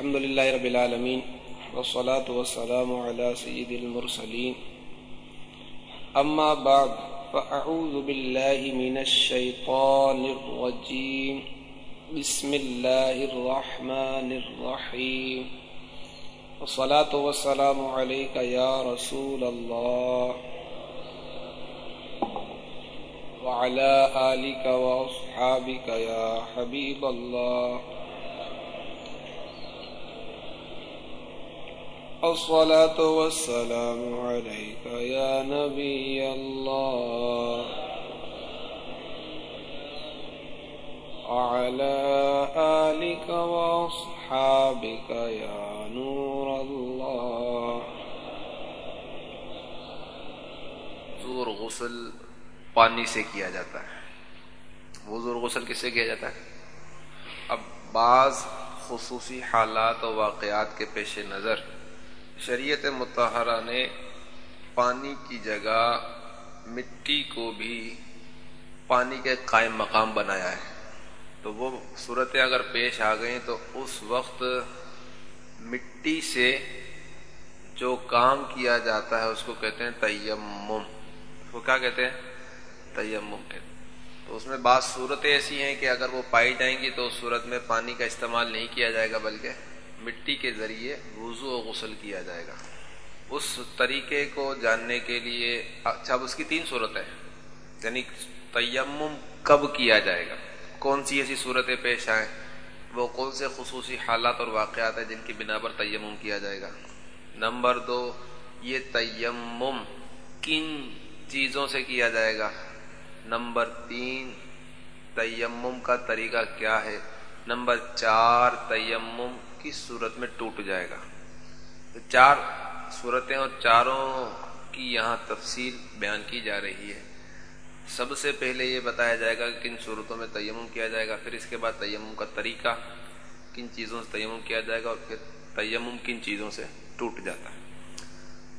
الحمد لله رب العالمين والصلاة والسلام على سيد المرسلين. أما بعد، فأعوذ بالله من الشيطان الرجيم. بسم الله الرحمن الرحيم. والصلاة والسلام عليك يا رسول الله. وعلى آلك وأصحابك يا حبيب الله. الصلاة والسلام عليك يا نبي الله. وعلى آلك وأصحابك يا نور الله. وضو اور غسل پانی سے کیا جاتا ہے؟ وضو اور غسل کس سے کیا جاتا ہے؟ اب بعض خصوصی حالات و واقعات کے پیش نظر شریعت متحرہ نے پانی کی جگہ مٹی کو بھی پانی کے قائم مقام بنایا ہے۔ تو وہ صورتیں اگر پیش آ گئیں تو اس وقت مٹی سے جو کام کیا جاتا ہے اس کو کہتے ہیں تیمم۔ اس کو کیا کہتے ہیں؟ تیمم کہتے ہیں۔ تو اس میں بعض صورتیں ایسی ہیں کہ اگر وہ پائی جائیں گی تو اس صورت میں پانی کا استعمال نہیں کیا جائے گا بلکہ مٹی کے ذریعے وضو و غسل کیا جائے گا۔ اس طریقے کو جاننے کے لیے اچھا اب اس کی تین صورتیں یعنی تیمم کب کیا جائے گا؟ کون سی ایسی صورتیں پیش آئیں؟ وہ کون سے خصوصی حالات اور واقعات ہیں جن کی بنا پر تیمم کیا جائے گا؟ نمبر دو، یہ تیمم کن چیزوں سے کیا جائے گا؟ نمبر تین، تیمم کا طریقہ کیا ہے؟ نمبر چار، تیمم کس صورت میں ٹوٹ جائے گا۔ چار صورتیں اور چاروں کی یہاں تفصیل بیان کی جا رہی ہے۔ سب سے پہلے یہ بتایا جائے گا کہ کن صورتوں میں تیمم کیا جائے گا، پھر اس کے بعد تیمم کا طریقہ، کن چیزوں سے تیمم کیا جائے گا، اور پھر تیمم کن چیزوں سے ٹوٹ جاتا ہے۔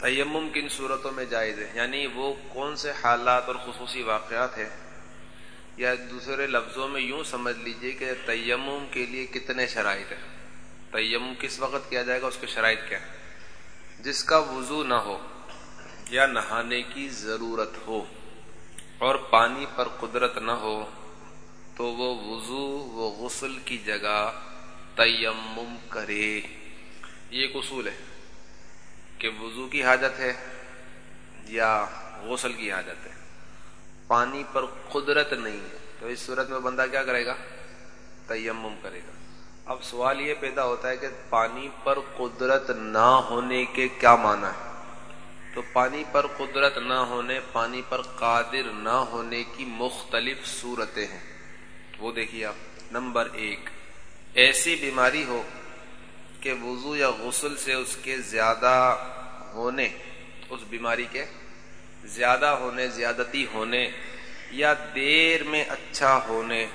تیمم کن صورتوں میں جائز ہے یعنی وہ کون سے حالات اور خصوصی واقعات ہیں، یا دوسرے لفظوں میں یوں سمجھ لیجیے کہ تیمم کے لیے کتنے شرائط ہیں۔ تیم کس وقت کیا جائے گا، اس کے شرائط کیا ہے جس کا وضو نہ ہو یا نہانے کی ضرورت ہو اور پانی پر قدرت نہ ہو، تو وہ وضو و غسل کی جگہ تیمم کرے۔ یہ ایک اصول ہے کہ وضو کی حاجت ہے یا غسل کی حاجت ہے۔ پانی پر قدرت نہیں ہے۔ تو اس صورت میں بندہ کیا کرے گا؟ تیمم کرے گا۔ اب سوال یہ پیدا ہوتا ہے کہ پانی پر قدرت نہ ہونے کے کیا معنی ہے؟ تو پانی پر قدرت نہ ہونے، پانی پر قادر نہ ہونے کی مختلف صورتیں ہیں۔ وہ دیکھیے آپ، نمبر ایک، ایسی بیماری ہو کہ وضو یا غسل سے اس کے زیادہ ہونے، اس بیماری کے زیادہ ہونے، زیادتی ہونے یا دیر میں اچھا ہونے،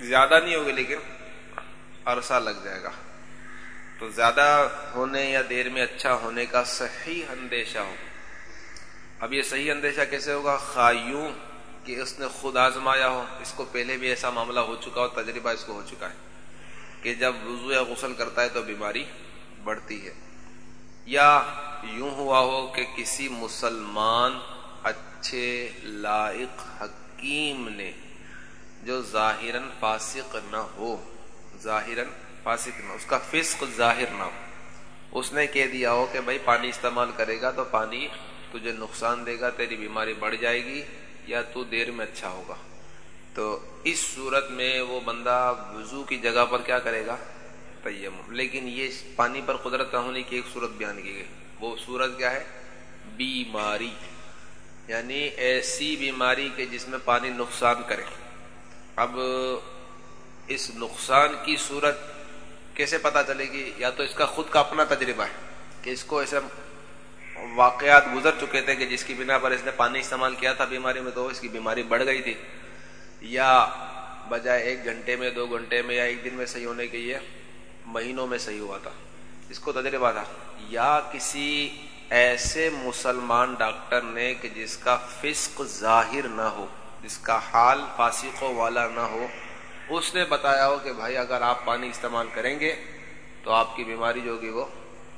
زیادہ نہیں ہوگی لیکن عرصہ لگ جائے گا۔ تو زیادہ ہونے یا دیر میں اچھا ہونے کا صحیح اندیشہ ہو۔ اب یہ صحیح اندیشہ کیسے ہوگا؟ خایوں کہ اس نے خود آزمایا ہو۔ اس کو پہلے بھی ایسا معاملہ ہو چکا ہو تجربہ اس کو ہو چکا ہے کہ جب وضو یا غسل کرتا ہے تو بیماری بڑھتی ہے۔ یا یوں ہوا ہو کہ کسی مسلمان اچھے لائق حکیم نے جو ظاہراً فاسق نہ ہو ظاہر فاسق نہ اس کا فسق ظاہر نہ ہو۔ اس نے کہہ دیا ہو کہ بھائی پانی استعمال کرے گا تو پانی تجھے نقصان دے گا، تیری بیماری بڑھ جائے گی یا تو دیر میں اچھا ہوگا۔ تو اس صورت میں وہ بندہ وضو کی جگہ پر کیا کرے گا؟ تیم لیکن یہ پانی پر قدرت نہ ہونے کی ایک صورت بیان کی گئی۔ وہ صورت کیا ہے؟ بیماری۔ یعنی ایسی بیماری کے جس میں پانی نقصان کرے۔ اب اس نقصان کی صورت کیسے پتا چلے گی؟ یا تو اس کا خود کا اپنا تجربہ ہے کہ اس کو ایسے واقعات گزر چکے تھے کہ جس کی بنا پر اس نے پانی استعمال کیا تھا بیماری میں تو اس کی بیماری بڑھ گئی تھی۔ یا بجائے ایک گھنٹے میں، دو گھنٹے میں یا ایک دن میں صحیح ہونے کے یہ مہینوں میں صحیح ہوا تھا۔ اس کو تجربہ تھا۔ یا کسی ایسے مسلمان ڈاکٹر نے کہ جس کا فسق ظاہر نہ ہو، جس کا حال فاسقوں والا نہ ہو اس نے بتایا ہو کہ بھائی اگر آپ پانی استعمال کریں گے تو آپ کی بیماری جو ہوگی وہ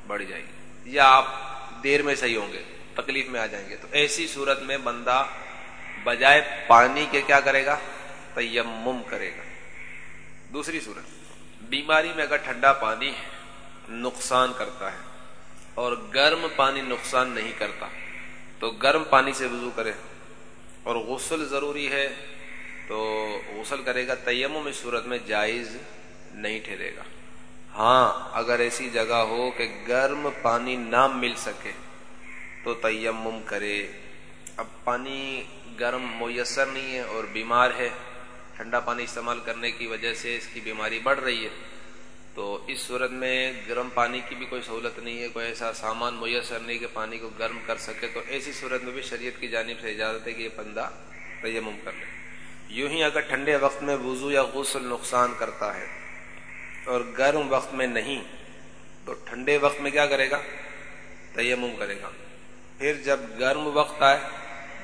بڑھ جائے گی۔ یا آپ دیر میں صحیح ہوں گے، تکلیف میں آ جائیں گے۔ تو ایسی صورت میں بندہ بجائے پانی کے کیا کرے گا؟ تیمم کرے گا۔ دوسری صورت، بیماری میں اگر ٹھنڈا پانی نقصان کرتا ہے اور گرم پانی نقصان نہیں کرتا، تو گرم پانی سے وضو کرے۔ اور غسل ضروری ہے تو غسل کرے گا، تیمم اس صورت میں جائز نہیں ٹھہرے گا۔ ہاں اگر ایسی جگہ ہو کہ گرم پانی نہ مل سکے تو تیمم کرے۔ اب پانی گرم میسر نہیں ہے اور بیمار ہے، ٹھنڈا پانی استعمال کرنے کی وجہ سے اس کی بیماری بڑھ رہی ہے۔ تو اس صورت میں گرم پانی کی بھی کوئی سہولت نہیں ہے، کوئی ایسا سامان میسر نہیں کہ پانی کو گرم کر سکے۔ تو ایسی صورت میں بھی شریعت کی جانب سے اجازت ہے کہ یہ بندہ تیمم کر لے۔ یوں ہی اگر ٹھنڈے وقت میں وضو یا غسل نقصان کرتا ہے اور گرم وقت میں نہیں، تو ٹھنڈے وقت میں کیا کرے گا؟ تیمم کرے گا۔ پھر جب گرم وقت آئے،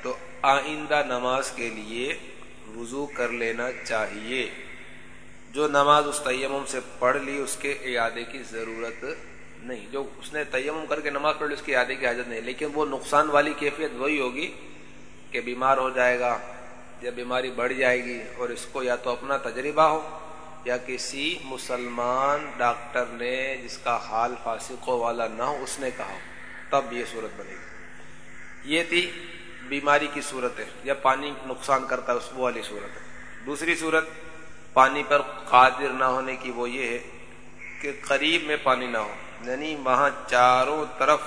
تو آئندہ نماز کے لیے وضو کر لینا چاہیے۔ جو نماز اس تیمم سے پڑھ لی، اس کے اعادے کی ضرورت نہیں۔ جو اس نے تیمم کر کے نماز پڑھ لی، اس کے اعادے کی حاجت نہیں۔ لیکن وہ نقصان والی کیفیت وہی ہوگی کہ بیمار ہو جائے گا یا بیماری بڑھ جائے گی اور اس کو یا تو اپنا تجربہ ہو یا کسی مسلمان ڈاکٹر نے جس کا حال فاسقوں والا نہ ہو، اس نے کہا ہو، تب یہ صورت بنے گی۔ یہ تھی بیماری کی صورت ہے۔ یا پانی نقصان کرتا ہے، اس والی صورت ہے۔ دوسری صورت، پانی پر قادر نہ ہونے کی وہ یہ ہے کہ قریب میں پانی نہ ہو۔ یعنی وہاں چاروں طرف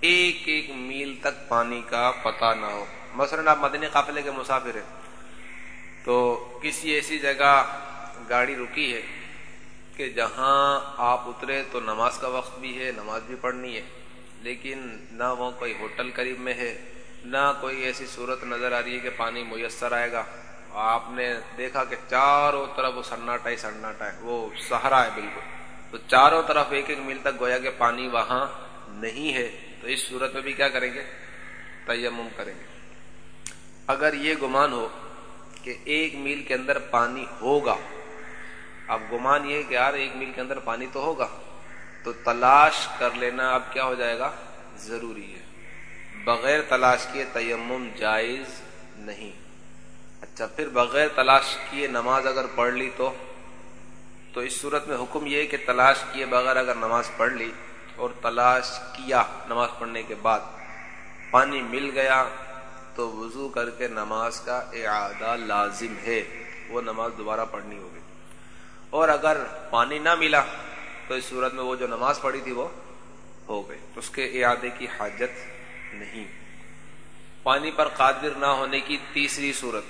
ایک ایک میل تک پانی کا پتہ نہ ہو۔ مثلا آپ مدنی قافلے کے مسافر ہیں، تو کسی ایسی جگہ گاڑی رکی ہے کہ جہاں آپ اترے تو نماز کا وقت بھی ہے، نماز بھی پڑھنی ہے، لیکن نہ وہ کوئی ہوٹل قریب میں ہے، نہ کوئی ایسی صورت نظر آ رہی ہے کہ پانی میسر آئے گا۔ آپ نے دیکھا کہ چاروں طرف وہ سناٹا ہی سناٹا ہے، وہ سہارا ہے بالکل۔ تو چاروں طرف ایک ایک میل تک گویا کہ پانی وہاں نہیں ہے، تو اس صورت میں بھی کیا کریں گے؟ تیمم کریں گے۔ اگر یہ گمان ہو کہ ایک میل کے اندر پانی ہوگا، اب گمان یہ کہ یار ایک میل کے اندر پانی تو ہوگا، تو تلاش کر لینا اب کیا ہو جائے گا؟ ضروری ہے۔ بغیر تلاش کیے تیمم جائز نہیں۔ اچھا پھر بغیر تلاش کیے نماز اگر پڑھ لی تو؟ تو اس صورت میں حکم یہ کہ تلاش کیے بغیر اگر نماز پڑھ لی اور تلاش کیا نماز پڑھنے کے بعد، پانی مل گیا تو وضو کر کے نماز کا اعادہ لازم ہے۔ وہ نماز دوبارہ پڑھنی ہوگی۔ اور اگر پانی نہ ملا، تو اس صورت میں وہ جو نماز پڑھی تھی وہ ہو گئی۔ اس کے اعادے کی حاجت نہیں۔ پانی پر قادر نہ ہونے کی تیسری صورت،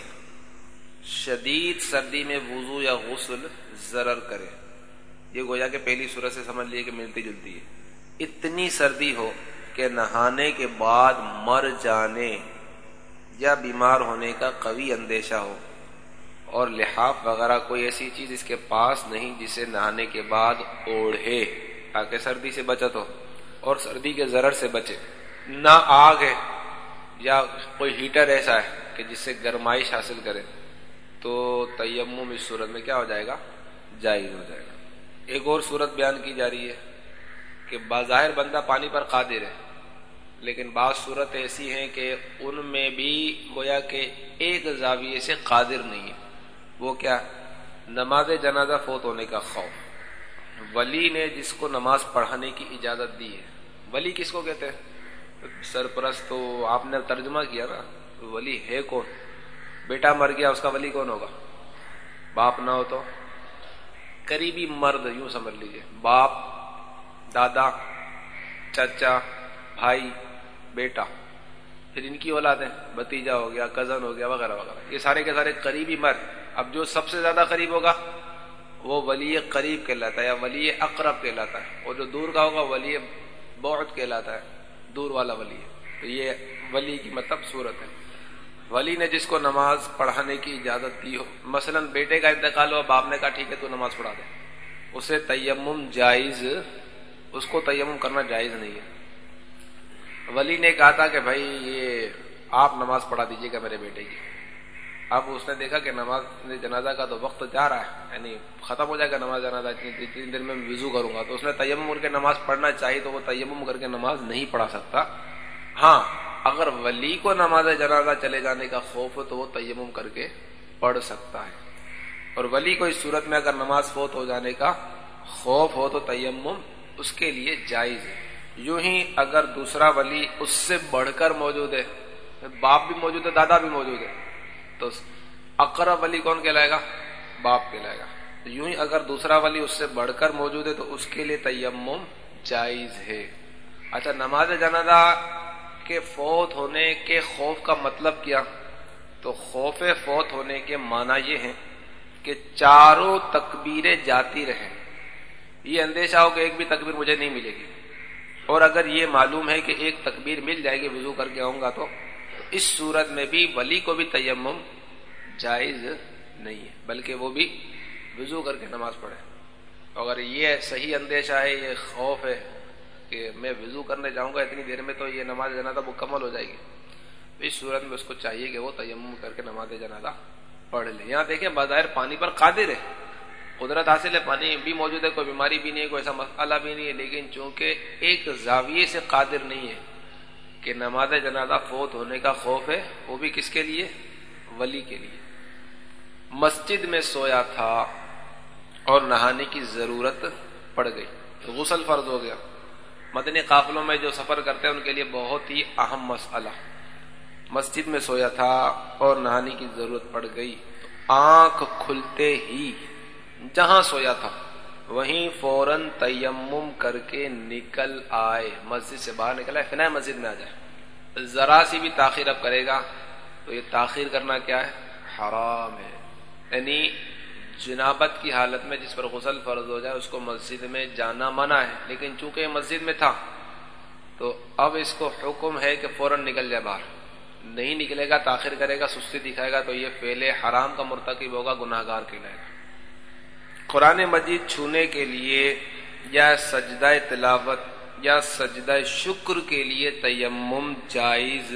شدید سردی میں وضو یا غسل ضرر کرے۔ یہ گویا کہ پہلی صورت سے سمجھ لیے کہ ملتی جلتی ہے۔ اتنی سردی ہو کہ نہانے کے بعد مر جانے۔ یا بیمار ہونے کا قوی اندیشہ ہو اور لحاف وغیرہ کوئی ایسی چیز اس کے پاس نہیں جسے نہانے کے بعد اوڑھے تاکہ سردی سے بچت ہو اور سردی کے ضرر سے بچے۔ نہ آگ ہے یا کوئی ہیٹر ایسا ہے کہ جس سے گرمائش حاصل کرے۔ تو تیمم اس صورت میں کیا ہو جائے گا؟ جائز ہو جائے گا۔ ایک اور صورت بیان کی جا رہی ہے کہ بظاہر بندہ پانی پر قادر ہے۔ لیکن بعض صورت ایسی ہیں کہ ان میں بھی گویا کہ ایک زاویے سے قادر نہیں ہے۔ وہ کیا؟ نماز جنازہ فوت ہونے کا خوف۔ ولی نے جس کو نماز پڑھانے کی اجازت دی ہے۔ ولی کس کو کہتے ہیں؟ سرپرست تو آپ نے ترجمہ کیا نا۔ ولی ہے کون؟ بیٹا مر گیا، اس کا ولی کون ہوگا؟ باپ نہ ہو تو۔ قریبی مرد یوں سمجھ لیجیے باپ، دادا، چچا، بھائی بیٹا، پھر ان کی اولاد ہے بتیجا ہو گیا کزن ہو گیا، وغیرہ وغیرہ۔ یہ سارے کے سارے قریبی مرد۔ اب جو سب سے زیادہ قریب ہوگا، وہ ولی قریب کہلاتا ہے یا ولی اقرب کہلاتا ہے۔ اور جو دور کا ہوگا، ولی بہت کہلاتا ہے۔ دور والا ولی۔ ہے تو یہ ولی کی مطلب صورت ہے۔ ولی نے جس کو نماز پڑھانے کی اجازت دی ہو، مثلا بیٹے کا انتقال ہو باپ نے کہا ٹھیک ہے، تو نماز پڑھا دے۔ اسے تیمم جائز، اس کو تیمم کرنا جائز نہیں ہے۔ ولی نے کہا تھا کہ بھائی یہ آپ نماز پڑھا دیجیے گا میرے بیٹے کی۔ اب اس نے دیکھا کہ نماز جنازہ کا تو وقت جا رہا ہے یعنی ختم ہو جائے گا نماز جنازہ تین دن میں وضو کروں گا۔ تو اس نے تیمم کر کے نماز پڑھنا چاہیے تو وہ تیمم کر کے نماز نہیں پڑھا سکتا۔ ہاں اگر ولی کو نماز جنازہ چلے جانے کا خوف ہو تو وہ تیمم کر کے پڑھ سکتا ہے۔ اور ولی کو اس صورت میں اگر نماز فوت ہو جانے کا خوف ہو تو تیمم اس کے لیے جائز ہے۔ یوں ہی اگر دوسرا ولی اس سے بڑھ کر موجود ہے، باپ بھی موجود ہے، دادا بھی موجود ہے، تو اقرب ولی کون کہلائے گا؟ باپ کہلائے گا۔ یوں ہی اگر دوسرا ولی اس سے بڑھ کر موجود ہے تو اس کے لیے تیمم جائز ہے۔ اچھا نماز جنازہ کے فوت ہونے کے خوف کا مطلب کیا؟ تو خوف فوت ہونے کے معنی یہ ہے کہ چاروں تکبیریں جاتی رہیں۔ یہ اندیشہ ہو کہ ایک بھی تکبیر مجھے نہیں ملے گی۔ اور اگر یہ معلوم ہے کہ ایک تکبیر مل جائے گی، وضو کر کے آؤں گا تو اس صورت میں بھی ولی کو بھی تیمم جائز نہیں ہے، بلکہ وہ بھی وضو کر کے نماز پڑھے۔ اگر یہ صحیح اندیشہ ہے، یہ خوف ہے کہ میں وضو کرنے جاؤں گا اتنی دیر میں تو یہ نماز جنازہ مکمل ہو جائے گی۔ اس صورت میں اس کو چاہیے کہ وہ تیمم کر کے نماز جنازہ پڑھ لے۔ یہاں دیکھیں، بظاہر پانی پر قادر ہے۔ قدرت حاصل ہے، پانی بھی موجود ہے، کوئی بیماری بھی نہیں ہے، کوئی ایسا مسئلہ بھی نہیں ہے، لیکن چونکہ ایک زاویے سے قادر نہیں ہے کہ نماز جنازہ فوت ہونے کا خوف ہے، وہ بھی کس کے لیے؟ ولی کے لیے۔ مسجد میں سویا تھا اور نہانے کی ضرورت پڑ گئی۔ غسل فرض ہو گیا۔ مدنی قافلوں میں جو سفر کرتے ہیں، ان کے لیے بہت ہی اہم مسئلہ۔ مسجد میں سویا تھا اور نہانے کی ضرورت پڑ گئی۔ آنکھ کھلتے ہی جہاں سویا تھا۔ وہیں فوراً تیمم کر کے نکل آئے۔ مسجد سے باہر نکل آئے فنا مسجد میں آ جائے۔ ذرا سی بھی تاخیر اب کرے گا تو یہ تاخیر کرنا کیا ہے؟ حرام ہے۔ یعنی جنابت کی حالت میں جس پر غسل فرض ہو جائے، اس کو مسجد میں جانا منع ہے۔ لیکن چونکہ یہ مسجد میں تھا، تو اب اس کو حکم ہے کہ فوراً نکل جائے باہر۔ نہیں نکلے گا، تاخیر کرے گا، سستی دکھائے گا، تو یہ فیل حرام کا مرتکب ہوگا گناہ گار کہلائے گا۔ قرآن مجید چھونے کے لیے یا سجدہ تلاوت یا سجدہ شکر کے لیے تیمم جائز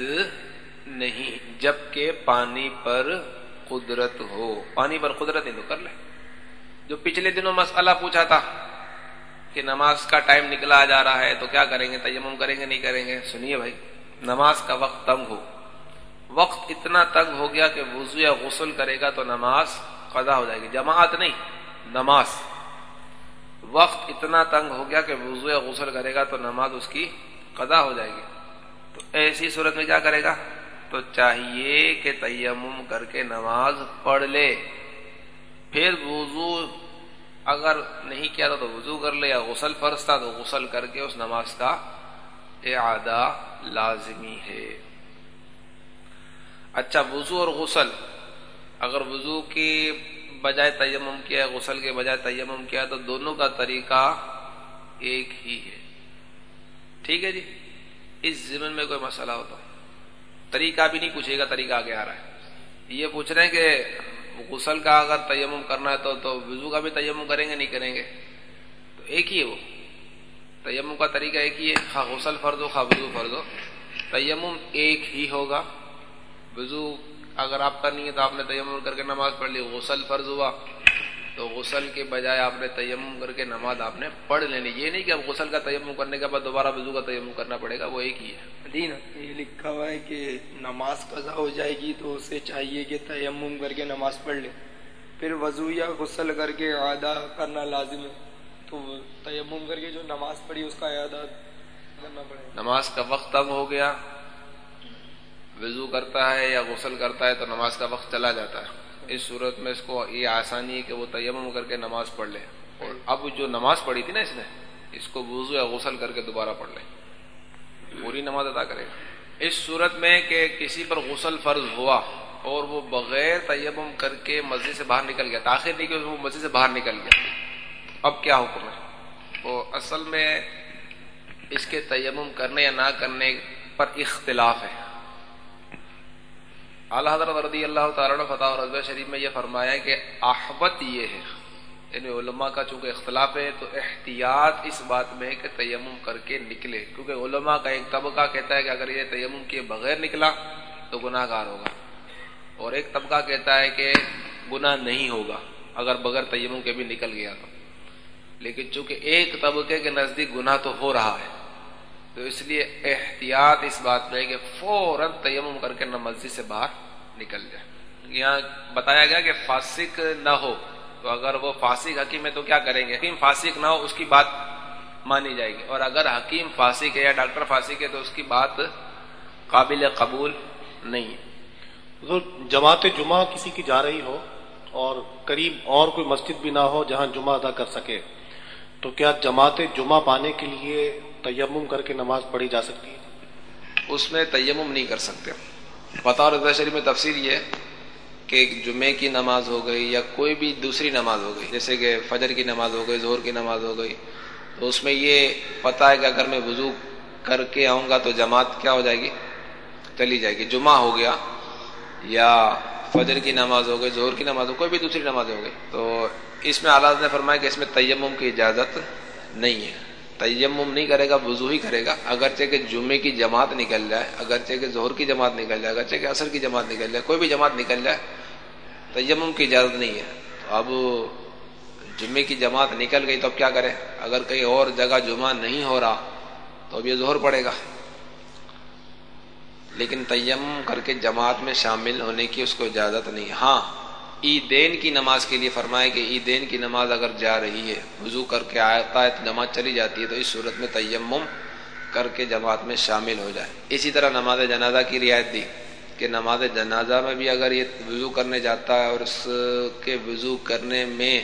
نہیں، جبکہ پانی پر قدرت ہو۔ پانی پر قدرت ہے تو کر لے۔ جو پچھلے دنوں مسئلہ پوچھا تھا کہ نماز کا ٹائم نکلا جا رہا ہے تو کیا کریں گے؟ تیمم کریں گے؟ نہیں کریں گے؟ سنیے بھائی، نماز کا وقت تنگ ہو۔ وقت اتنا تنگ ہو گیا کہ وضو یا غسل کرے گا تو نماز قضا ہو جائے گی۔ جماعت نہیں۔ نماز۔ وقت اتنا تنگ ہو گیا کہ وضو یا غسل کرے گا تو نماز اس کی قضا ہو جائے گی۔ تو ایسی صورت میں کیا کرے گا؟ تو چاہیے کہ تیمم کر کے نماز پڑھ لے۔ پھر وضو اگر نہیں کیا تھا تو وضو کر لے یا غسل فرض تھا تو غسل کر کے اس نماز کا اعادہ لازمی ہے۔ اچھا وضو اور غسل۔ اگر وضو کی بجائے تیمم کیا، غسل کے بجائے تیمم کیا، تو دونوں کا طریقہ ایک ہی ہے۔ ٹھیک ہے جی؟ اس زمن میں کوئی مسئلہ ہوتا طریقہ بھی نہیں پوچھے گا، طریقہ آگے آ رہا ہے۔ یہ پوچھ رہے ہیں کہ غسل کا اگر تیمم کرنا ہے تو تو وضو کا بھی تیمم کریں گے، نہیں کریں گے؟ تو ایک ہی ہے وہ۔ تیمم کا طریقہ ایک ہی ہے۔ خواہ غسل فرض ہو، خواہ وضو فرض ہو۔ تیمم ایک ہی ہوگا۔ وضو اگر آپ کرنی ہے تو آپ نے تیمم کر کے نماز پڑھ لی غسل فرض ہوا تو غسل کے بجائے آپ نے تیمم کر کے نماز آپ نے پڑھ لینی۔ یہ نہیں کہ اب غسل کا تیمم کرنے کے بعد دوبارہ وضو کا تیمم کرنا پڑے گا وہ ایک ہی ہے۔ دین یہ لکھا ہوا ہے کہ نماز قضا ہو جائے گی تو اسے چاہیے کہ تیمم کر کے نماز پڑھ لے۔ پھر وضو یا غسل کر کے اعادہ کرنا لازم ہے۔ تو تیمم کر کے جو نماز پڑھی اس کا اعادہ کرنا پڑے نماز کا وقت تب ہو گیا۔ وضو کرتا ہے یا غسل کرتا ہے تو نماز کا وقت چلا جاتا ہے۔ اس صورت میں اس کو یہ آسانی ہے کہ وہ تیمم کر کے نماز پڑھ لے۔ اور اب جو نماز پڑھی تھی نا اس نے، اس کو وضو یا غسل کر کے دوبارہ پڑھ لے۔ پوری نماز ادا کرے گا۔ اس صورت میں کہ کسی پر غسل فرض ہوا اور وہ بغیر تیمم کر کے مسجد سے باہر نکل گیا۔ تاخیر نہیں کہ وہ مسجد سے باہر نکل گیا۔ اب کیا حکم ہے؟ وہ اصل میں اس کے تیمم کرنے یا نہ کرنے پر اختلاف ہے۔ اعلیٰ حضرت رضی اللہ تعالیٰ فتح رضو شریف میں یہ فرمایا کہ احبت یہ ہے یعنی علماء کا چونکہ اختلاف ہے تو احتیاط اس بات میں ہے کہ تیمم کر کے نکلے۔ کیونکہ علماء کا ایک طبقہ کہتا ہے کہ اگر یہ تیمم کیے بغیر نکلا تو گناہ گار ہوگا۔ اور ایک طبقہ کہتا ہے کہ گناہ نہیں ہوگا اگر بغیر تیمم کے بھی نکل گیا تو۔ لیکن چونکہ ایک طبقے کے نزدیک گناہ تو ہو رہا ہے تو اس لیے احتیاط اس بات میں کہ فوراً تیمم کر کے نہ مسجد سے باہر نکل جائے۔ یہاں بتایا گیا کہ فاسق نہ ہو۔ تو اگر وہ فاسق حکیم ہے تو کیا کریں گے؟ حکیم فاسق نہ ہو، اس کی بات مانی جائے گی۔ اور اگر حکیم فاسق ہے یا ڈاکٹر فاسق ہے تو اس کی بات قابل قبول نہیں ہے۔ جماعت جمعہ کسی کی جا رہی ہو اور قریب اور کوئی مسجد بھی نہ ہو جہاں جمعہ ادا کر سکے، تو کیا جماعت جمعہ پانے کے لیے تیمم کر کے نماز پڑھی جا سکتی ہے۔ اس میں تیمم نہیں کر سکتے۔ بطور شریف میں تفصیل یہ کہ جمعے کی نماز ہو گئی یا کوئی بھی دوسری نماز ہو گئی، جیسے کہ فجر کی نماز ہو گئی زہر کی نماز ہو گئی، تو اس میں یہ پتا ہے کہ اگر میں وضو کر کے آؤں گا تو جماعت کیا ہو جائے گی؟ چلی جائے گی۔ جمعہ ہو گیا یا فجر کی نماز ہو گئی زہر کی نماز ہو کوئی بھی دوسری نماز ہو گئی۔ تو اس میں آلات نے فرمایا کہ اس میں تیمم کی اجازت نہیں ہے۔ تیمم نہیں کرے گا، وضو ہی کرے گا۔ اگرچہ کہ جمعے کی جماعت نکل جائے، اگرچہ کہ زہر کی جماعت نکل جائے، اگرچہ کہ عصر کی جماعت نکل جائے، کوئی بھی جماعت نکل جائے، تیمم کی اجازت نہیں ہے۔ تو اب جمعے کی جماعت نکل گئی تو اب کیا کرے اگر کہیں اور جگہ جمعہ نہیں ہو رہا تو اب یہ زہر پڑے گا۔ لیکن تیم کر کے جماعت میں شامل ہونے کی اس کو اجازت نہیں۔ ہاں عیدین کی نماز کے لیے فرمائے کہ عیدین کی نماز اگر جا رہی ہے، وضو کر کے آتا ہے تو جماعت چلی جاتی ہے تو اس صورت میں تیمم کر کے جماعت میں شامل ہو جائے۔ اسی طرح نماز جنازہ کی رعایت دی کہ نماز جنازہ میں بھی اگر یہ وضو کرنے جاتا ہے اور اس کے وضو کرنے میں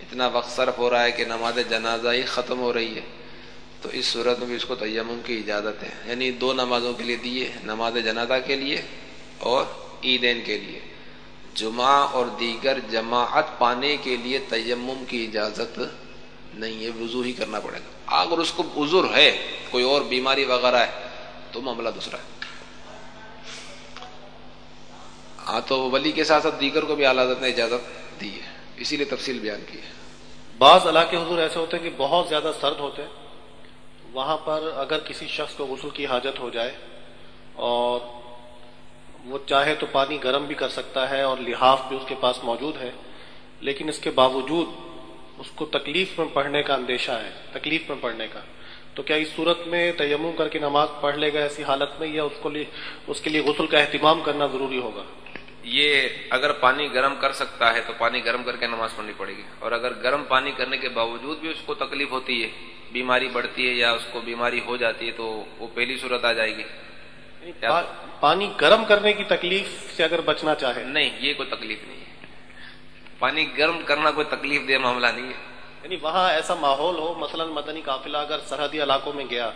اتنا وقت صرف ہو رہا ہے کہ نماز جنازہ ہی ختم ہو رہی ہے، تو اس صورت میں بھی اس کو تیمم کی اجازت ہے۔ یعنی دو نمازوں کے لیے دیے، نماز جنازہ کے لیے اور عیدین کے لیے۔ جمعہ اور دیگر جماعت پانے کے لیے تیمم کی اجازت نہیں ہے، وضو ہی کرنا پڑے گا۔ اگر اس کو عذر ہے، کوئی اور بیماری وغیرہ ہے، تو معاملہ دوسرا ہے۔ ہاں تو ولی کے ساتھ ساتھ دیگر کو بھی اعلیٰ نے اجازت دی ہے۔ اسی لیے تفصیل بیان کی ہے۔ بعض علاقے حضور ایسے ہوتے ہیں کہ بہت زیادہ سرد ہوتے ہیں۔ وہاں پر اگر کسی شخص کو غسل کی حاجت ہو جائے اور وہ چاہے تو پانی گرم بھی کر سکتا ہے اور لحاف بھی اس کے پاس موجود ہے، لیکن اس کے باوجود اس کو تکلیف میں پڑھنے کا اندیشہ ہے، تکلیف میں پڑھنے کا۔ تو کیا اس صورت میں تیمم کر کے نماز پڑھ لے گا ایسی حالت میں، یا اس کو اس کے لیے غسل کا اہتمام کرنا ضروری ہوگا؟ یہ اگر پانی گرم کر سکتا ہے تو پانی گرم کر کے نماز پڑھنی پڑے گی۔ اور اگر گرم پانی کرنے کے باوجود بھی اس کو تکلیف ہوتی ہے، بیماری بڑھتی ہے یا اس کو بیماری ہو جاتی ہے، تو وہ پہلی صورت آ جائے گی۔ پانی گرم کرنے کی تکلیف سے اگر بچنا چاہے۔ نہیں یہ کوئی تکلیف نہیں ہے۔ پانی گرم کرنا کوئی تکلیف دہ معاملہ نہیں ہے۔ یعنی وہاں ایسا ماحول ہو مثلا مدنی قافلہ اگر سرحدی علاقوں میں گیا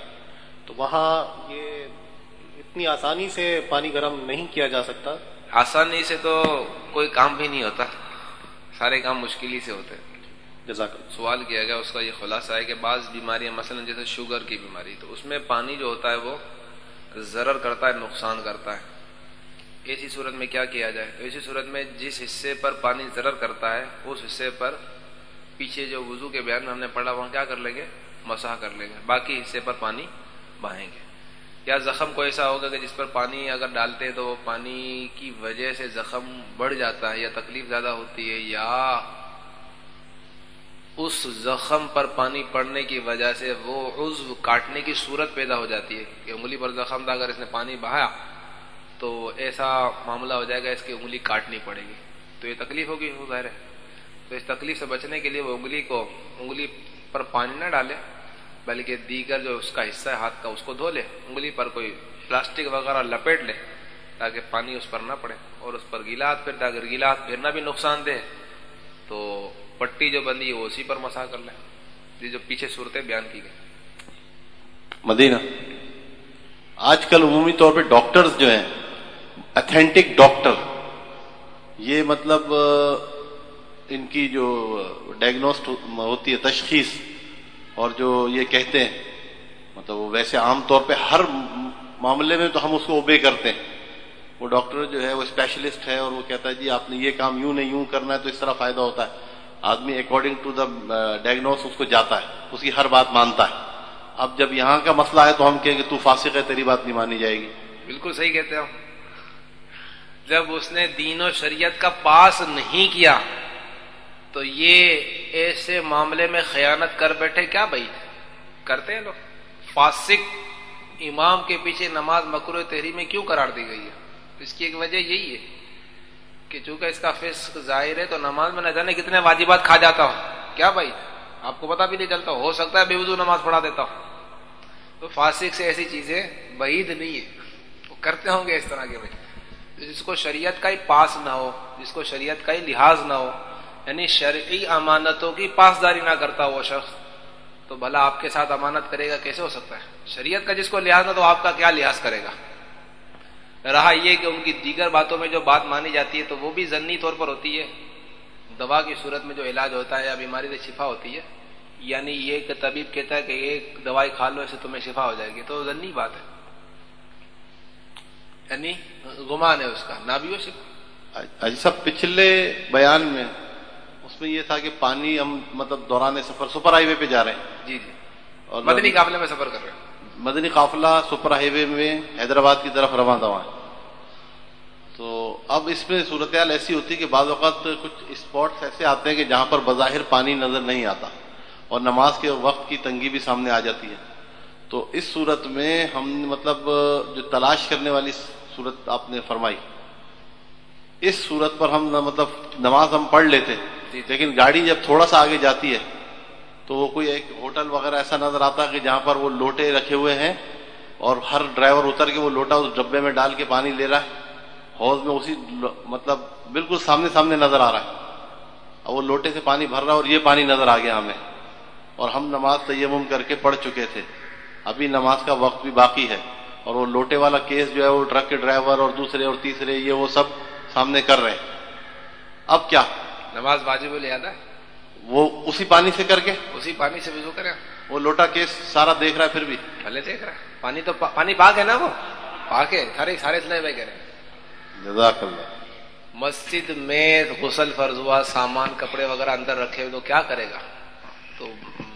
تو وہاں یہ اتنی آسانی سے پانی گرم نہیں کیا جا سکتا۔ آسانی سے تو کوئی کام بھی نہیں ہوتا سارے کام مشکل ہی سے ہوتے جزاک سوال کیا گیا اس کا یہ خلاصہ ہے کہ بعض بیماریاں مثلا جیسے شوگر کی بیماری تو اس میں پانی جو ہوتا ہے وہ ضرر کرتا ہے، نقصان کرتا ہے۔ ایسی صورت میں کیا کیا جائے؟ تو ایسی صورت میں جس حصے پر پانی ضرر کرتا ہے، اس حصے پر پیچھے جو وضو کے بیان میں ہم نے پڑھا، وہاں کیا کر لیں گے؟ مساح کر لیں گے۔ باقی حصے پر پانی بہائیں گے۔ یا زخم کو ایسا ہوگا کہ جس پر پانی اگر ڈالتے ہیں تو وہ پانی کی وجہ سے زخم بڑھ جاتا ہے یا تکلیف زیادہ ہوتی ہے یا اس زخم پر پانی پڑنے کی وجہ سے وہ عضو کاٹنے کی صورت پیدا ہو جاتی ہے، کہ انگلی پر زخم تھا، اگر اس نے پانی بہایا تو ایسا معاملہ ہو جائے گا، اس کی انگلی کاٹنی پڑے گی۔ تو یہ تکلیف ہوگی ظاہر ہے۔ تو اس تکلیف سے بچنے کے لیے وہ انگلی کو، انگلی پر پانی نہ ڈالے، بلکہ دیگر جو اس کا حصہ ہے، ہاتھ کا، اس کو دھو لے، انگلی پر کوئی پلاسٹک وغیرہ لپیٹ لے، تاکہ پانی اس پر نہ پڑے اور اس پر گیلا ہاتھ پھرتا اگر گیلا ہاتھ پھرنا بھی نقصان دے تو پٹی جو بندی ہے وہ اسی پر مسا کر لیں۔ یہ جو پیچھے صورتیں بیان کی گئی۔ مدینہ۔ آج کل عمومی طور پہ ڈاکٹرز جو ہیں اتھینٹک ڈاکٹر یہ مطلب ان کی جو ڈائگنوسٹ ہوتی ہے، تشخیص، اور جو یہ کہتے ہیں مطلب وہ ویسے عام طور پہ ہر معاملے میں تو ہم اس کو اوبے کرتے ہیں۔ وہ ڈاکٹر جو ہے، وہ اسپیشلسٹ ہے، اور وہ کہتا ہے جی آپ نے یہ کام یوں نہیں، یوں کرنا ہے تو اس طرح فائدہ ہوتا ہے۔ آدمی اکارڈنگ ٹو دا ڈائگنوس اس کو جاتا ہے، اس کی ہر بات مانتا ہے۔ اب جب یہاں کا مسئلہ ہے تو ہم کہیں گے تو فاسق ہے، تیری بات نہیں مانی جائے گی۔ بالکل صحیح کہتے ہیں۔ جب اس نے دین و شریعت کا پاس نہیں کیا، تو یہ ایسے معاملے میں خیانت کر بیٹھے کیا بھائی؟ کرتے ہیں لوگ۔ فاسق امام کے پیچھے نماز مکرو تحری میں کیوں قرار دی گئی ہے؟ اس کی ایک وجہ یہی ہے۔ کہ چونکہ اس کا فسق ظاہر ہے تو نماز میں نہ جانے کتنے واجبات کھا جاتا ہوں۔ کیا بھائی؟ آپ کو پتا بھی نہیں چلتا۔ ہو سکتا ہے بے وضو نماز پڑھا دیتا ہوں۔ تو فاسق سے ایسی چیزیں بعید نہیں ہے وہ کرتے ہوں گے اس طرح کے بھائی۔ جس کو شریعت کا ہی پاس نہ ہو، جس کو شریعت کا ہی لحاظ نہ ہو یعنی شرعی امانتوں کی پاسداری نہ کرتا وہ شخص، تو بھلا آپ کے ساتھ امانت کرے گا کیسے ہو سکتا ہے؟ شریعت کا جس کو لحاظ نہ تو آپ کا کیا لحاظ کرے گا؟ رہا یہ کہ ان کی دیگر باتوں میں جو بات مانی جاتی ہے تو وہ بھی ضنی طور پر ہوتی ہے۔ دوا کی صورت میں جو علاج ہوتا ہے یا بیماری سے شفا ہوتی ہے یعنی یہ کہ طبیب کہتا ہے کہ ایک دوائی کھا لو اسے تمہیں شفا ہو جائے گی۔ تو ضنی بات ہے۔ یعنی گمان ہے اس کا نہ بھی ہو شفا صاحب پچھلے بیان میں اس میں یہ تھا کہ پانی ہم مطلب دوران سفر سپر ہائی وے پہ جا رہے ہیں۔ جی جی۔ اور مدنی قافلے میں سفر کر رہے ہیں۔ مدنی قافلہ سپر ہائی وے میں حیدرآباد کی طرف رواں دوا ہے تو اب اس میں صورتحال ایسی ہوتی ہے کہ بعض اوقات کچھ اسپاٹس ایسے آتے ہیں کہ جہاں پر بظاہر پانی نظر نہیں آتا اور نماز کے وقت کی تنگی بھی سامنے آ جاتی ہے تو اس صورت میں ہم مطلب جو تلاش کرنے والی صورت آپ نے فرمائی اس صورت پر ہم مطلب نماز ہم پڑھ لیتے جی۔ لیکن گاڑی جب تھوڑا سا آگے جاتی ہے تو وہ کوئی ایک ہوٹل وغیرہ ایسا نظر آتا کہ جہاں پر وہ لوٹے رکھے ہوئے ہیں اور ہر ڈرائیور اتر کے وہ لوٹا اس ڈبے میں ڈال کے پانی لے رہا ہے۔ حوض میں اسی مطلب بالکل سامنے سامنے نظر آ رہا ہے۔ اور وہ لوٹے سے پانی بھر رہا ہے اور یہ پانی نظر آ گیا ہمیں۔ اور ہم نماز تیمم کر کے پڑھ چکے تھے۔ ابھی نماز کا وقت بھی باقی ہے۔ اور وہ لوٹے والا کیس جو ہے وہ ٹرک کے ڈرائیور اور دوسرے اور تیسرے یہ وہ سب سامنے کر رہے ہیں۔ اب کیا؟ نماز واجب لے آتا وہ اسی پانی سے کر کے؟ اسی پانی سے وضو کرے وہ لوٹا کیس سارا دیکھ رہا ہے پھر بھی۔ بھلے دیکھ رہا ہے۔ پانی تو پانی پاک ہے نا وہ؟ پاک ہے۔ سارے سارے اتنے میں کہہ رہے جزاک اللہ۔ مسجد میں غسل فرض ہوا سامان کپڑے وغیرہ اندر رکھے ہوئے تو کیا کرے گا؟ تو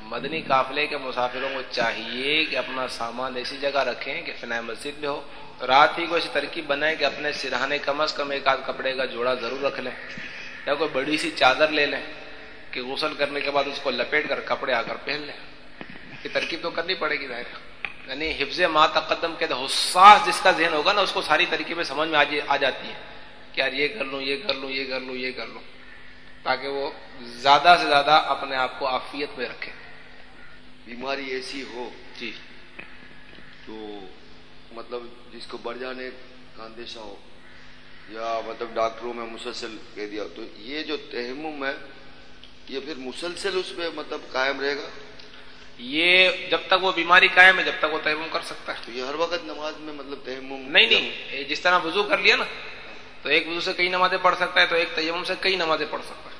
مدنی قافلے کے مسافروں کو چاہیے کہ اپنا سامان ایسی جگہ رکھیں کہ فنا مسجد میں ہو۔ رات ہی کو ایسی ترکیب بنائے کہ اپنے سرہانے کم از کم ایک آدھ کپڑے کا جوڑا ضرور رکھ لیں یا کوئی بڑی سی چادر لے لیں۔ کہ غسل کرنے کے بعد اس کو لپیٹ کر کپڑے آ کر پہن لیں یہ ترکیب تو کرنی پڑے گی ظاہر یعنی حفظ ما تقدم کے حساس جس کا ذہن ہوگا نا اس کو ساری ترکیبیں سمجھ میں آ جاتی ہیں کہ یار یہ کر لوں یہ کر لوں یہ کر لوں یہ کر لوں۔ تاکہ وہ زیادہ سے زیادہ اپنے آپ کو آفیت میں رکھے۔ بیماری ایسی ہو جی۔ تو مطلب جس کو بڑھ جانے کا اندیشہ ہو یا مطلب ڈاکٹروں میں مسلسل کہہ دیا تو یہ جو تہمم ہے یہ پھر مسلسل اس پہ مطلب قائم رہے گا؟ یہ جب تک وہ بیماری قائم ہے جب تک وہ تیمم کر سکتا ہے۔ تو یہ ہر وقت نماز میں مطلب تیمم نہیں نہیں جس طرح وضو کر لیا نا تو ایک وضو سے کئی نمازیں پڑھ سکتا ہے تو ایک تیمم سے کئی نمازیں پڑھ سکتا ہے۔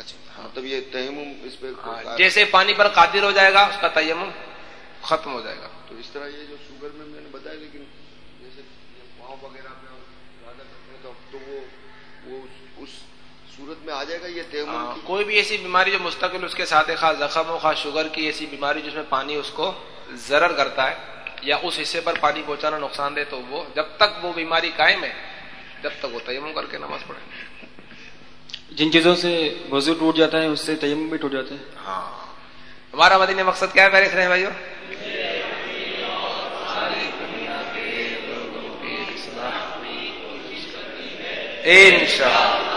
اچھا ہاں مطلب یہ تیمم اس پہ ہاں، جیسے پانی پر قادر ہو جائے گا اس کا تیمم ختم ہو جائے گا۔ تو اس طرح یہ جو شوگر میں میں نے بتایا لیکن جیسے پاؤں وغیرہ میں زیادہ کرتے ہیں تو وہ وہ اس صورت میں آ جائے گا یہ تیمم ہاں، کوئی بھی ایسی بیماری جو مستقل اس کے ساتھ ہے خاص زخم ہو خاص شوگر کی ایسی بیماری جس میں پانی اس کو ضرر کرتا ہے یا اس حصے پر پانی پہنچانا نقصان دے تو وہ جب تک وہ بیماری قائم ہے جب تک وہ تیمم کر کے نماز پڑھے۔ جن چیزوں سے وضو ٹوٹ جاتا ہے اس سے تیمم بھی ٹوٹ جاتا ہے۔ ہاں۔ ہمارا مدینہ مقصد کیا ہے میرے سنے بھائیو؟ ان شاء اللہ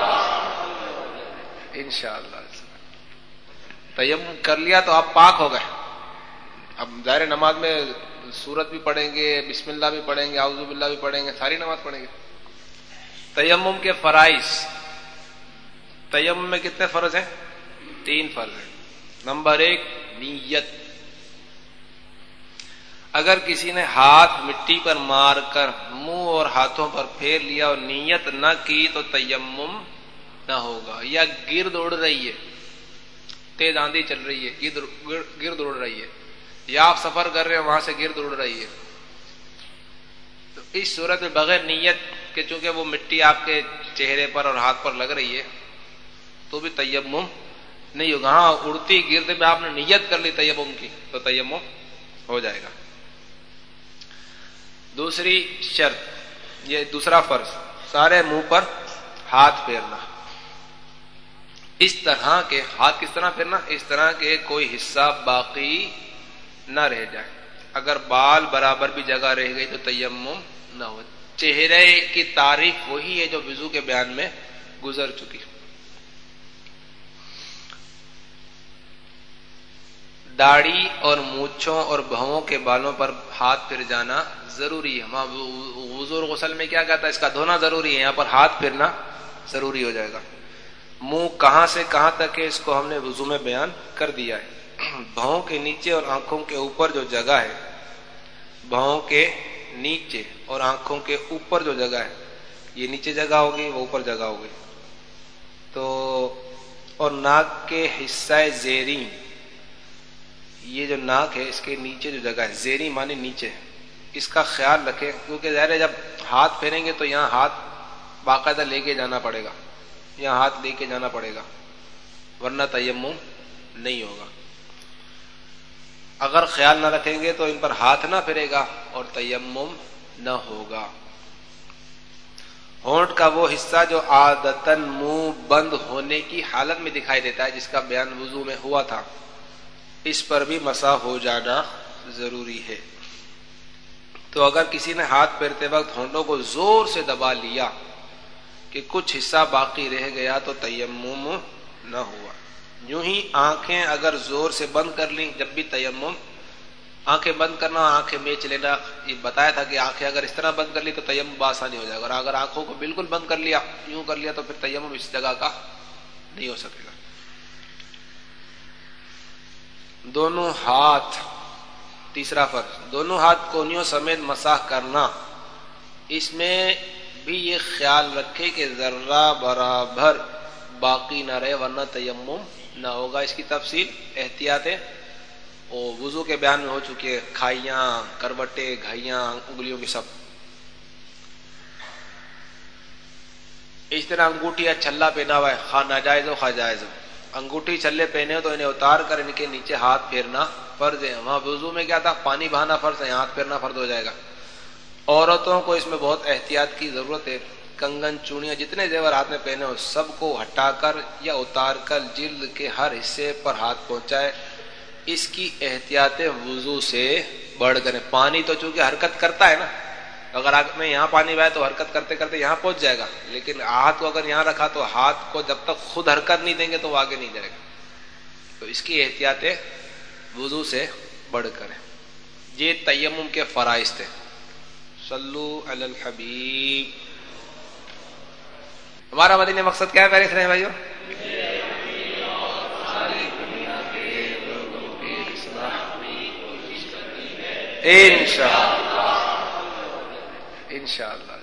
تیم کر لیا تو آپ پاک ہو گئے۔ اب ظاہر نماز میں سورت بھی پڑھیں گے، بسم اللہ بھی پڑھیں گے آؤز باللہ بھی پڑھیں گے، ساری نماز پڑھیں گے۔ تیمم کے فرائض۔ تیمم میں کتنے فرض ہیں؟ تین فرض ہیں۔ نمبر ایک، نیت۔ اگر کسی نے ہاتھ مٹی پر مار کر منہ اور ہاتھوں پر پھیر لیا اور نیت نہ کی تو تیمم نہ ہوگا، یا گرد اڑ رہی ہے، تیز آندھی چل رہی ہے، گرد اڑ رہی ہے۔ یا آپ سفر کر رہے ہیں، وہاں سے گرد اڑ رہی ہے۔ تو اس صورت میں بغیر نیت کہ چونکہ وہ مٹی آپ کے چہرے پر اور ہاتھ پر لگ رہی ہے، تو بھی تیمم نہیں ہوگا۔ ہاں اڑتی گرد میں آپ نے نیت کر لی تیمم کی، تو تیمم ہو جائے گا۔ دوسری شرط، یہ دوسرا فرض، سارے منہ پر ہاتھ پھیرنا۔ اس طرح کے ہاتھ کس طرح پھرنا؟ اس طرح کے کوئی حصہ باقی نہ رہ جائے۔ اگر بال برابر بھی جگہ رہ گئی تو تیمم نہ ہو۔ چہرے کی تعریف وہی ہے جو وضو کے بیان میں گزر چکی۔ داڑھی اور مونچھوں اور بہووں کے بالوں پر ہاتھ پھر جانا ضروری ہے۔ ہاں، وضو غسل میں کیا کہتا ہے؟ اس کا دھونا ضروری ہے۔ یہاں پر ہاتھ پھرنا ضروری ہو جائے گا۔ منہ کہاں سے کہاں تک ہے، اس کو ہم نے وضو میں بیان کر دیا ہے۔ بہوں کے نیچے اور آنکھوں کے اوپر جو جگہ ہے بہوں کے نیچے اور آنکھوں کے اوپر جو جگہ ہے، یہ نیچے جگہ ہوگی، وہ اوپر جگہ ہوگی۔ تو، اور ناک کے حصہ زیرین یہ جو ناک ہے، اس کے نیچے جو جگہ ہے زیری مانے نیچے اس کا خیال رکھے کیونکہ ظاہر ہے جب ہاتھ پھیریں گے تو یہاں ہاتھ باقاعدہ لے کے جانا پڑے گا۔ یہاں ہاتھ لے کے جانا پڑے گا۔ ورنہ تیمم نہیں ہوگا۔ اگر خیال نہ رکھیں گے تو ان پر ہاتھ نہ پھرے گا اور تیمم نہ ہوگا۔ ہونٹ کا وہ حصہ جو عادتن منہ بند ہونے کی حالت میں دکھائی دیتا ہے، جس کا بیان وضو میں ہوا تھا۔ اس پر بھی مسا ہو جانا ضروری ہے۔ تو اگر کسی نے ہاتھ پھیرتے وقت ہونٹوں کو زور سے دبا لیا کہ کچھ حصہ باقی رہ گیا تو تیمم نہ ہوا۔ یوں ہی آنکھیں اگر زور سے بند کر لیں، جب بھی تیمم آنکھیں بند کرنا، آنکھیں بیچ لینا، یہ بتایا تھا کہ آنکھیں اگر اس طرح بند کر لی تو تیمم بآسانی ہو جائے گا۔ اور اگر آنکھوں کو بالکل بند کر لیا، یوں کر لیا تو پھر تیمم اس جگہ کا نہیں ہو سکے گا۔ دونوں ہاتھ، تیسرا فرض، دونوں ہاتھ کونیوں سمیت مساح کرنا۔ اس میں بھی یہ خیال رکھے کہ ذرہ برابر باقی نہ رہے ورنہ تیمم نہ ہوگا۔ اس کی تفصیل احتیاط وضو کے بیان میں ہو چکی ہے کھائیاں کروٹے گھائیاں، انگلیوں کی سب۔ اس طرح انگوٹھی یا چھلا پہنا ہوا ہے۔ خواہ ناجائز ہو، خواہ جائز ہو۔ انگوٹھی چھلے پہنے ہو تو انہیں اتار کر ان کے نیچے ہاتھ پھیرنا فرض ہے۔ وہاں وضو میں کیا تھا؟ پانی بہانا فرض ہے، ہاتھ پھیرنا فرض ہو جائے گا۔ عورتوں کو اس میں بہت احتیاط کی ضرورت ہے۔ کنگن چونیاں جتنے زیور ہاتھ میں پہنے ہو سب کو ہٹا کر یا اتار کر جلد کے ہر حصے پر ہاتھ پہنچائے۔ اس کی احتیاط وضو سے بڑھ کر پانی تو چونکہ حرکت کرتا ہے نا، اگر آپ میں یہاں پانی بہائے تو حرکت کرتے کرتے یہاں پہنچ جائے گا۔ لیکن ہاتھ کو اگر یہاں رکھا تو ہاتھ کو جب تک خود حرکت نہیں دیں گے تو وہ آگے نہیں جائے گا۔ تو اس کی احتیاط وضو سے بڑھ کر یہ تیمم کے فرائض تھے۔ صلو علی الحبیب۔ ہمارا مدینہ مقصد کیا ہے پیرس رہے بھائیو؟ انشاءاللہ۔ انشاءاللہ۔